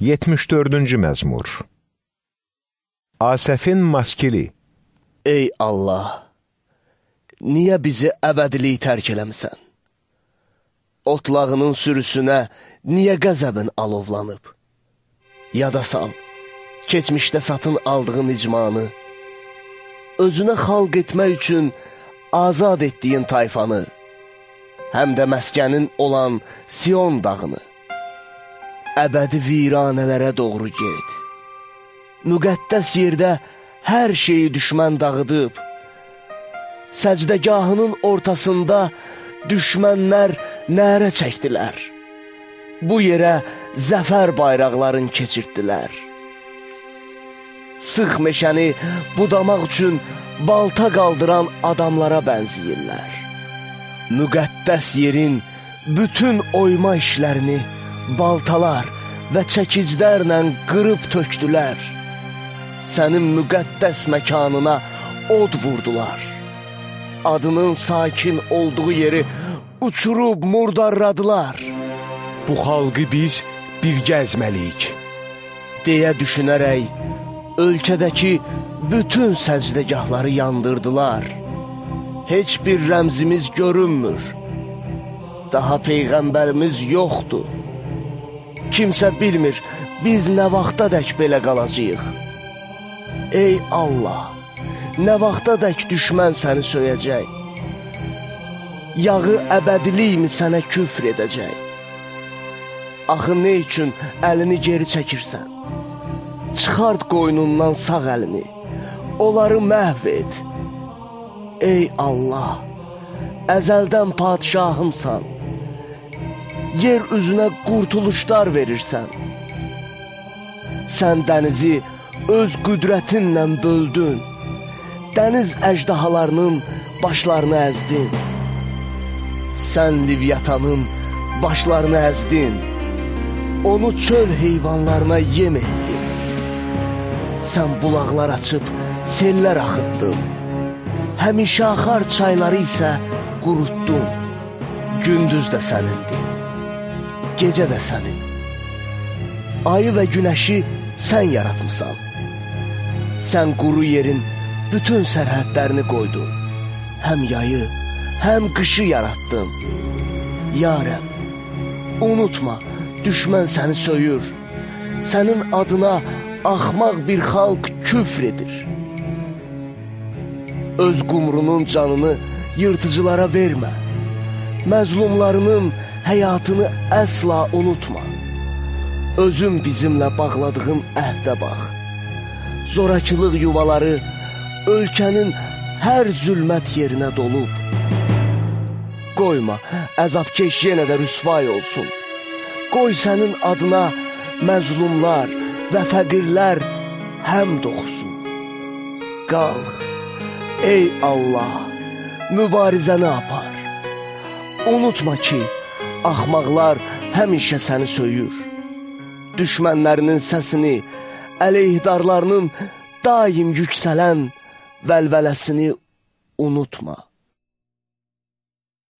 74-cü məzmur Asəfin maskili Ey Allah, niyə bizi əbədilik tərk eləmisən? Otlağının sürüsünə niyə qəzəbin alovlanıb? Yada sal, keçmişdə satın aldığın icmanı, özünə xalq etmək üçün azad etdiyin tayfanı, həm də məskənin olan Sion dağını, əbədi viranələrə doğru get. Müqəddəs yerdə hər şeyi düşmən dağıdıb, səcdəgahının ortasında düşmənlər nərə çəkdilər. Bu yerə zəfər bayraqların keçirtdilər. Sıx meşəni budamaq üçün balta qaldıran adamlara bənziyirlər. Müqəddəs yerin bütün oyma işlərini baltalar və çəkiclərlə qırıb tökdülər. Sənin müqəddəs məkanına od vurdular. Adının sakin olduğu yeri uçurub murdarladılar. Bu xalqı biz bir gəzməliyik. Deyə düşünərək, ölkədəki bütün səcdəgahları yandırdılar. Heç bir rəmzimiz görünmür. Daha Peyğəmbərimiz yoxdur. Kimsə bilmir, biz nə vaxta dək belə qalacaq. Ey Allah, nə vaxta dək düşmən səni söyəcək? Yağı əbədilikmi sənə küfr edəcək? Axı nə üçün əlini geri çəkirsən? Çıxart qoynundan sağ əlini, onları məhv et. Ey Allah, əzəldən padişahımsan yer üzünə qurtuluşlar verirsən. Sən dənizi öz qüdrətinlə böldün, dəniz əjdahalarının başlarını əzdin. Sən Livyatanın başlarını əzdin, onu çöl heyvanlarına yem etdin. Sən bulaqlar açıb sellər axıtdın, həmişə axar çayları isə qurutdun, gündüz də sənindir gecə də sənin. Ayı və günəşi sən yaratmısan. Sən quru yerin bütün sərhədlərini qoydun. Həm yayı, həm qışı yaratdın. Yarəm, unutma, düşmən səni söyür. Sənin adına axmaq bir xalq küfr edir. Öz qumrunun canını yırtıcılara vermə. Məzlumlarının həyatını əsla unutma. Özün bizimlə bağladığın əhdə bax. Zorakılıq yuvaları ölkənin hər zülmət yerinə dolub. Qoyma, əzabkeş yenə də rüsvay olsun. Qoy sənin adına məzlumlar və fəqirlər həm doğsun. Qalx, ey Allah, mübarizəni apar. Unutma ki, axmaqlar həmişə səni söyür. Düşmənlərinin səsini, əleyhdarlarının daim yüksələn vəlvələsini unutma.